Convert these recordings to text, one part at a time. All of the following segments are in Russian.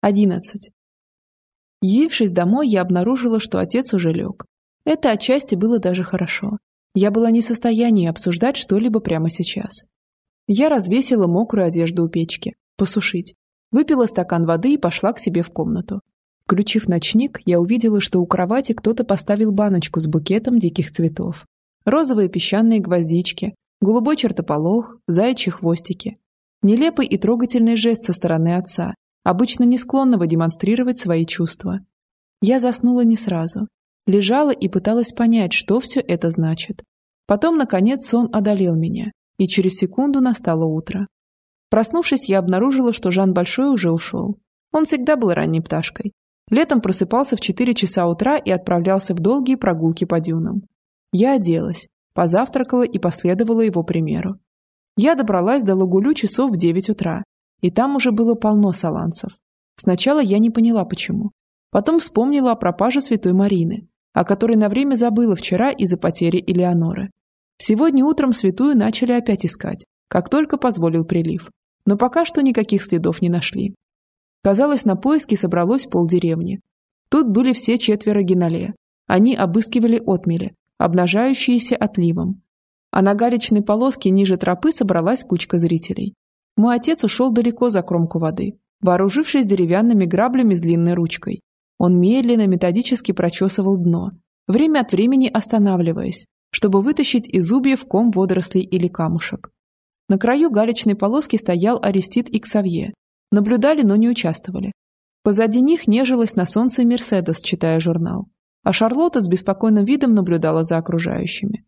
11. Явившись домой, я обнаружила, что отец уже лег. Это отчасти было даже хорошо. Я была не в состоянии обсуждать что-либо прямо сейчас. Я развесила мокрую одежду у печки, посушить. Выпила стакан воды и пошла к себе в комнату. Включив ночник, я увидела, что у кровати кто-то поставил баночку с букетом диких цветов. Розовые песчаные гвоздички, голубой чертополох, заячьи хвостики. Нелепый и трогательный жест со стороны отца, обычно не склонного демонстрировать свои чувства. Я заснула не сразу. Лежала и пыталась понять, что все это значит. Потом, наконец, сон одолел меня, и через секунду настало утро. Проснувшись, я обнаружила, что Жан Большой уже ушел. Он всегда был ранней пташкой. Летом просыпался в 4 часа утра и отправлялся в долгие прогулки по дюнам. Я оделась, позавтракала и последовала его примеру. Я добралась до Лагулю часов в 9 утра и там уже было полно саланцев. Сначала я не поняла, почему. Потом вспомнила о пропаже Святой Марины, о которой на время забыла вчера из-за потери Элеоноры. Сегодня утром святую начали опять искать, как только позволил прилив. Но пока что никаких следов не нашли. Казалось, на поиски собралось полдеревни. Тут были все четверо генале. Они обыскивали отмели, обнажающиеся отливом. А на галечной полоске ниже тропы собралась кучка зрителей. Мой отец ушел далеко за кромку воды, вооружившись деревянными граблями с длинной ручкой. Он медленно, методически прочесывал дно, время от времени останавливаясь, чтобы вытащить из зубьев ком водорослей или камушек. На краю галечной полоски стоял Арестит и Ксавье. Наблюдали, но не участвовали. Позади них нежилась на солнце Мерседес, читая журнал. А Шарлотта с беспокойным видом наблюдала за окружающими.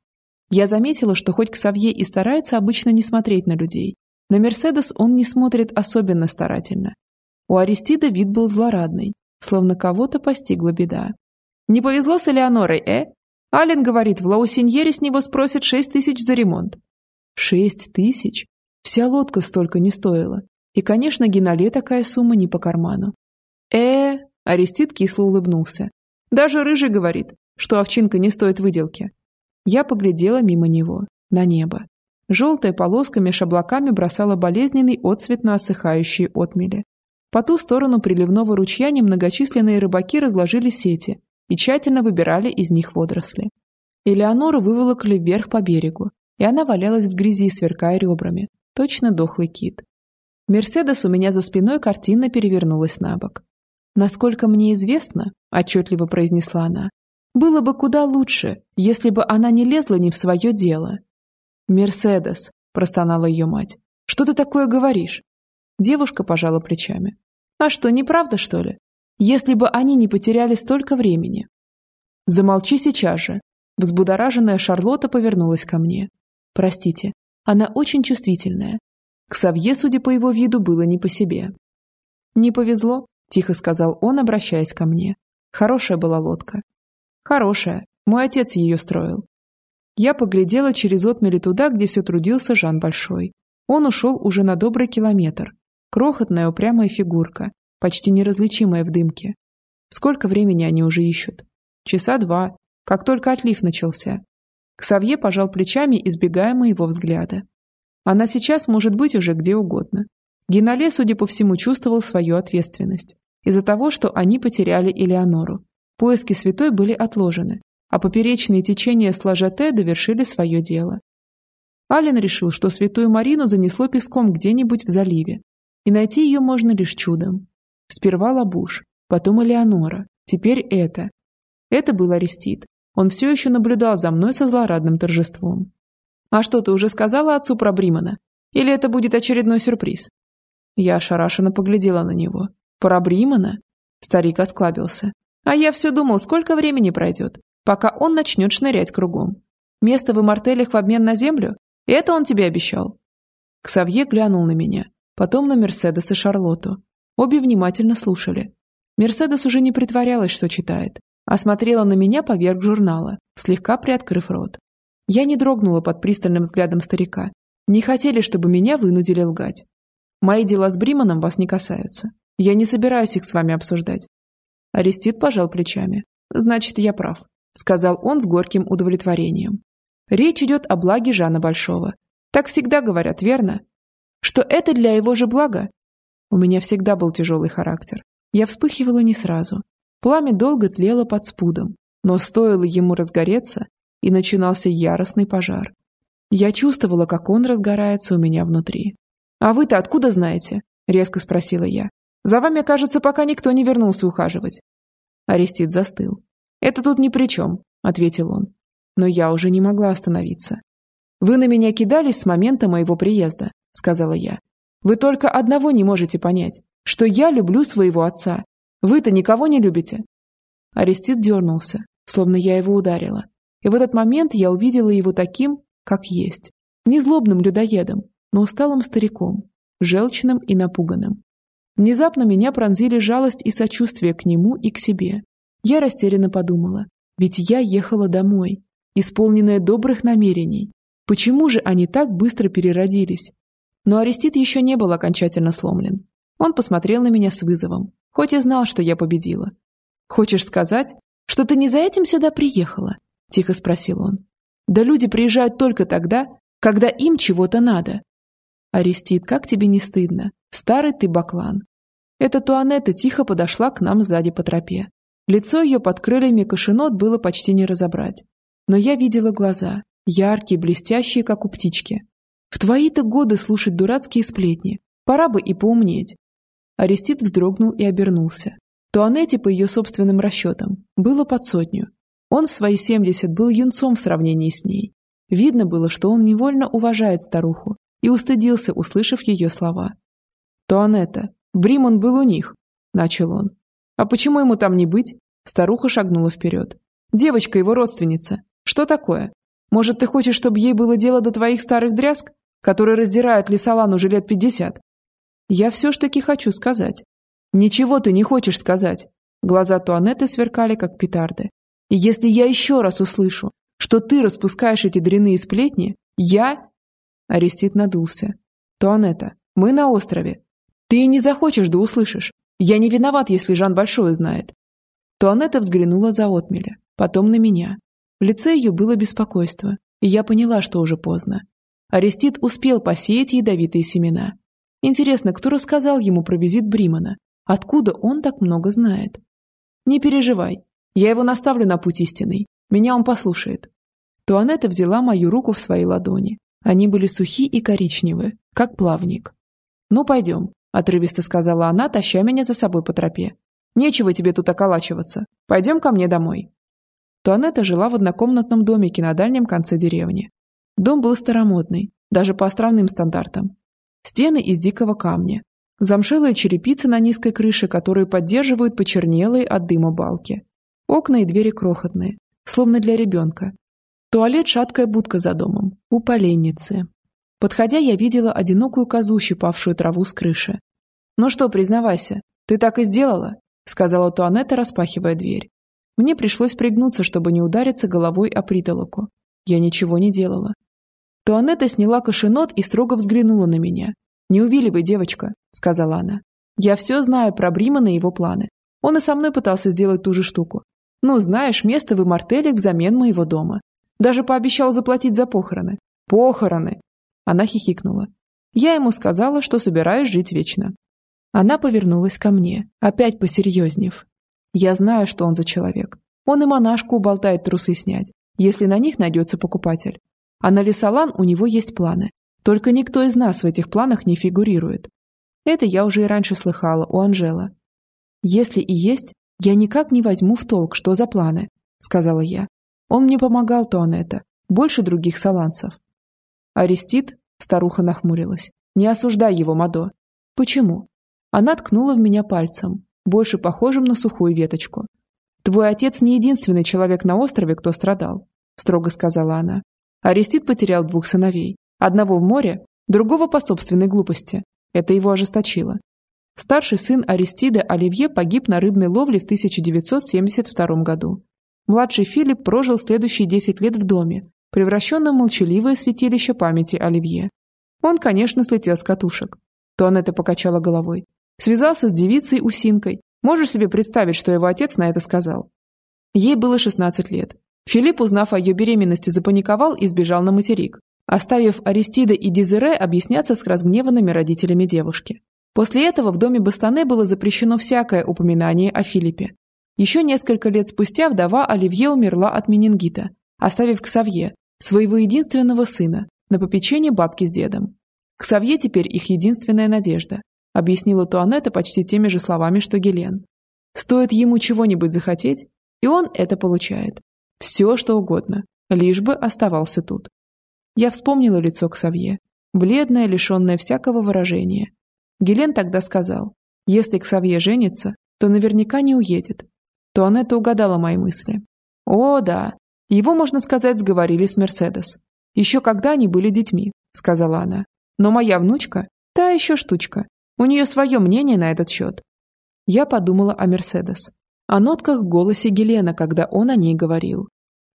Я заметила, что хоть Ксавье и старается обычно не смотреть на людей, на Мерседес он не смотрит особенно старательно. У Аристида вид был злорадный, словно кого-то постигла беда. «Не повезло с Элеонорой, э? Ален говорит, в Лаусиньере с него спросят шесть тысяч за ремонт». «Шесть тысяч? Вся лодка столько не стоила. И, конечно, Генале такая сумма не по карману». «Э?» – Аристид кисло улыбнулся. «Даже Рыжий говорит, что овчинка не стоит выделки». Я поглядела мимо него, на небо. Желтая полоска меж облаками бросала болезненный отцвет на осыхающие отмели. По ту сторону приливного ручья немногочисленные рыбаки разложили сети и тщательно выбирали из них водоросли. Элеонору выволокли вверх по берегу, и она валялась в грязи, сверкая ребрами. Точно дохлый кит. Мерседес у меня за спиной картинно перевернулась на бок. «Насколько мне известно», – отчетливо произнесла она, – «было бы куда лучше, если бы она не лезла не в свое дело». «Мерседес», – простонала ее мать. «Что ты такое говоришь?» Девушка пожала плечами. «А что, неправда, что ли? Если бы они не потеряли столько времени». «Замолчи сейчас же». Взбудораженная Шарлотта повернулась ко мне. «Простите, она очень чувствительная. К Савье, судя по его виду, было не по себе». «Не повезло», – тихо сказал он, обращаясь ко мне. «Хорошая была лодка». «Хорошая. Мой отец ее строил. Я поглядела через отмели туда, где все трудился Жан Большой. Он ушел уже на добрый километр. Крохотная упрямая фигурка, почти неразличимая в дымке. Сколько времени они уже ищут? Часа два, как только отлив начался. Ксавье пожал плечами, избегая моего взгляда. Она сейчас может быть уже где угодно. Генале, судя по всему, чувствовал свою ответственность. Из-за того, что они потеряли Элеонору. Поиски святой были отложены, а поперечные течения Слажате довершили свое дело. Ален решил, что святую Марину занесло песком где-нибудь в заливе, и найти ее можно лишь чудом. Сперва Лабуш, потом Элеонора, теперь это. Это был Арестит. Он все еще наблюдал за мной со злорадным торжеством. «А что, ты уже сказала отцу про Бримана? Или это будет очередной сюрприз?» Я ошарашенно поглядела на него. «Про Бримана?» Старик осклабился. «А я все думал, сколько времени пройдет пока он начнет шнырять кругом. Место в имартелях в обмен на землю? Это он тебе обещал?» Ксавье глянул на меня, потом на Мерседес и Шарлотту. Обе внимательно слушали. Мерседес уже не притворялась, что читает, а смотрела на меня поверх журнала, слегка приоткрыв рот. Я не дрогнула под пристальным взглядом старика. Не хотели, чтобы меня вынудили лгать. Мои дела с Бриманом вас не касаются. Я не собираюсь их с вами обсуждать. Арестит пожал плечами. Значит, я прав. – сказал он с горьким удовлетворением. «Речь идет о благе Жана Большого. Так всегда говорят, верно? Что это для его же блага? У меня всегда был тяжелый характер. Я вспыхивала не сразу. Пламя долго тлело под спудом, но стоило ему разгореться, и начинался яростный пожар. Я чувствовала, как он разгорается у меня внутри. «А вы-то откуда знаете?» – резко спросила я. «За вами, кажется, пока никто не вернулся ухаживать». Арестит застыл. «Это тут ни при чем», – ответил он. Но я уже не могла остановиться. «Вы на меня кидались с момента моего приезда», – сказала я. «Вы только одного не можете понять, что я люблю своего отца. Вы-то никого не любите». Арестит дернулся, словно я его ударила. И в этот момент я увидела его таким, как есть. Не злобным людоедом, но усталым стариком, желчным и напуганным. Внезапно меня пронзили жалость и сочувствие к нему и к себе. Я растерянно подумала, ведь я ехала домой, исполненная добрых намерений. Почему же они так быстро переродились? Но Арестит еще не был окончательно сломлен. Он посмотрел на меня с вызовом, хоть и знал, что я победила. «Хочешь сказать, что ты не за этим сюда приехала?» – тихо спросил он. «Да люди приезжают только тогда, когда им чего-то надо». «Арестит, как тебе не стыдно? Старый ты баклан». Эта Туанетта тихо подошла к нам сзади по тропе. Лицо ее под крыльями кашенот было почти не разобрать. Но я видела глаза, яркие, блестящие, как у птички. В твои-то годы слушать дурацкие сплетни. Пора бы и поумнеть. Арестит вздрогнул и обернулся. Туанетте, по ее собственным расчетам, было под сотню. Он в свои семьдесят был юнцом в сравнении с ней. Видно было, что он невольно уважает старуху и устыдился, услышав ее слова. «Туанетта, Бримон был у них», – начал он. «А почему ему там не быть?» Старуха шагнула вперед. «Девочка его родственница. Что такое? Может, ты хочешь, чтобы ей было дело до твоих старых дрязг, которые раздирают Лисалан уже лет пятьдесят?» «Я все ж таки хочу сказать». «Ничего ты не хочешь сказать». Глаза Туанетты сверкали, как петарды. «И если я еще раз услышу, что ты распускаешь эти дряные сплетни, я...» Арестит надулся. «Туанетта, мы на острове. Ты и не захочешь, да услышишь. Я не виноват, если Жан Большой знает». Туанетта взглянула за отмеля, потом на меня. В лице ее было беспокойство, и я поняла, что уже поздно. Арестит успел посеять ядовитые семена. Интересно, кто рассказал ему про визит Бримана? Откуда он так много знает? Не переживай, я его наставлю на путь истинный. Меня он послушает. Туанетта взяла мою руку в свои ладони. Они были сухи и коричневые, как плавник. «Ну, пойдем», – отрывисто сказала она, таща меня за собой по тропе. «Нечего тебе тут околачиваться. Пойдем ко мне домой». Туанетта жила в однокомнатном домике на дальнем конце деревни. Дом был старомодный, даже по островным стандартам. Стены из дикого камня. Замшелая черепица на низкой крыше, которую поддерживают почернелые от дыма балки. Окна и двери крохотные, словно для ребенка. Туалет – шаткая будка за домом, у поленницы. Подходя, я видела одинокую козу, щипавшую траву с крыши. «Ну что, признавайся, ты так и сделала?» – сказала Туанетта, распахивая дверь. Мне пришлось пригнуться, чтобы не удариться головой о притолоку. Я ничего не делала. Туанетта сняла кошенот и строго взглянула на меня. «Не увиливай, девочка», — сказала она. «Я все знаю про Бримана и его планы. Он и со мной пытался сделать ту же штуку. Ну, знаешь, место в Имартеле взамен моего дома. Даже пообещал заплатить за похороны. Похороны!» Она хихикнула. Я ему сказала, что собираюсь жить вечно. Она повернулась ко мне, опять посерьезнев, я знаю, что он за человек. Он и монашку уболтает трусы снять, если на них найдется покупатель. А на Лесолан у него есть планы. Только никто из нас в этих планах не фигурирует. Это я уже и раньше слыхала у Анжела. Если и есть, я никак не возьму в толк, что за планы, сказала я. Он мне помогал, Туанетта, больше других саланцев. Арестит, старуха нахмурилась. Не осуждай его, Мадо. Почему? Она ткнула в меня пальцем, больше похожим на сухую веточку. «Твой отец не единственный человек на острове, кто страдал», – строго сказала она. Арестит потерял двух сыновей. Одного в море, другого по собственной глупости. Это его ожесточило. Старший сын Аристида Оливье погиб на рыбной ловле в 1972 году. Младший Филипп прожил следующие 10 лет в доме, превращенном в молчаливое святилище памяти Оливье. Он, конечно, слетел с катушек. Туанетта покачала головой. Связался с девицей Усинкой. Можешь себе представить, что его отец на это сказал? Ей было 16 лет. Филипп, узнав о ее беременности, запаниковал и сбежал на материк, оставив Аристида и Дезире объясняться с разгневанными родителями девушки. После этого в доме Бастане было запрещено всякое упоминание о Филиппе. Еще несколько лет спустя вдова Оливье умерла от менингита, оставив Ксавье, своего единственного сына, на попечение бабки с дедом. Ксавье теперь их единственная надежда, объяснила Туанетта почти теми же словами, что Гелен. Стоит ему чего-нибудь захотеть, и он это получает. Все, что угодно, лишь бы оставался тут. Я вспомнила лицо Ксавье, бледное, лишенное всякого выражения. Гелен тогда сказал, если Ксавье женится, то наверняка не уедет. То Анетта угадала мои мысли. О, да, его, можно сказать, сговорили с Мерседес. Еще когда они были детьми, сказала она. Но моя внучка – та еще штучка. У нее свое мнение на этот счет. Я подумала о Мерседес. О нотках в голосе Гелена, когда он о ней говорил.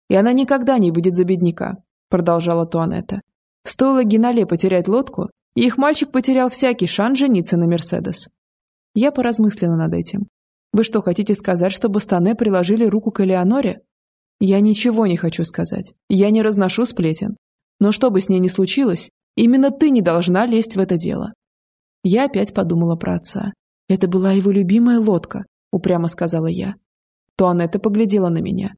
«И она никогда не будет за бедняка», – продолжала Туанетта. «Стоило Генале потерять лодку, и их мальчик потерял всякий шанс жениться на Мерседес». Я поразмыслила над этим. «Вы что, хотите сказать, что Бастане приложили руку к Элеоноре?» «Я ничего не хочу сказать. Я не разношу сплетен. Но что бы с ней ни случилось, именно ты не должна лезть в это дело». Я опять подумала про отца. Это была его любимая лодка, – упрямо сказала я. То Анетта поглядела на меня.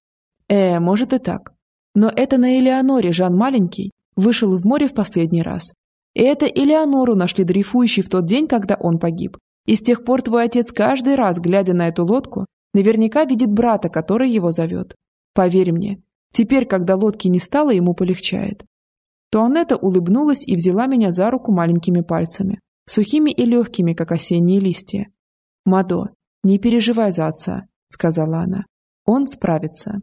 «Э, может и так. Но это на Элеоноре Жан Маленький вышел в море в последний раз. И это Элеонору нашли дрейфующей в тот день, когда он погиб. И с тех пор твой отец каждый раз, глядя на эту лодку, наверняка видит брата, который его зовет. Поверь мне, теперь, когда лодки не стало, ему полегчает». То Анетта улыбнулась и взяла меня за руку маленькими пальцами, сухими и легкими, как осенние листья. «Мадо, «Не переживай за отца», — сказала она. «Он справится».